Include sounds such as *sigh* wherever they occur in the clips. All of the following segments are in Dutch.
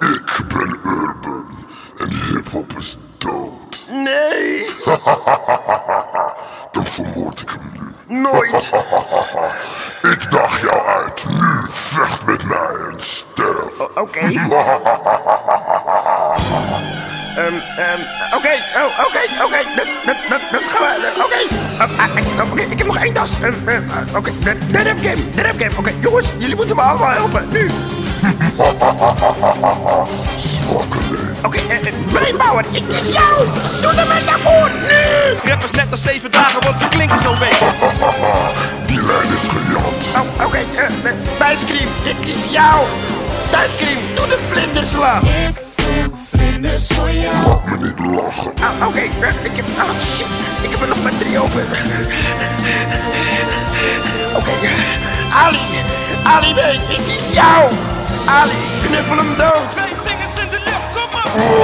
Ik ben Urban en hip-hop is dood. Nee, *laughs* Dan vermoord ik hem nu. nooit. *laughs* Ik daag jou uit. Nu vecht met mij en sterf. Oké. *laughs* Ehm, ehm, Oké, oh, oké, oké. Dat, dat, dat, dat gaan we. Oké. Ah, ah, ik- Oké, ik heb nog één tas. Oké, de, de rap game. De rap game. Oké, jongens, jullie moeten me allemaal helpen. Nu. Zwakkeling. Oké, eh, eh, Brainpower, ik kies jou. Doe maar daarvoor. Nu. Rappers net als zeven dagen, want ze klinken zo week. Die lijn is gejat. Oh, oké. eh, eh, Bijscream, ik kies jou. Bijscream, doe de vlinderslag. Oké, eh, ik heb. Ah, shit. Ik heb er nog maar drie over. Oké, eh, Ali. Ali B, ik kies jou. Ali, knuffel hem dood. Twee vingers in de lucht, kom op.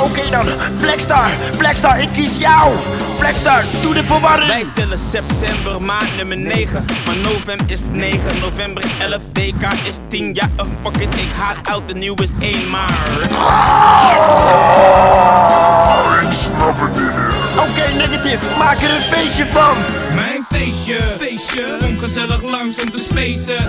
Oké dan, Blackstar. Blackstar, ik kies jou. Blackstar, doe de verwarring. Wij tellen september, maand nummer 9. Maar november is 9, november is 11, DK is 10. Ja, uh, fuck it, ik haal uit, de nieuw is 1 maart. Ik Oké, negative, maak er een feestje van. Mijn feestje, feestje, ongezellig langs om te spacen.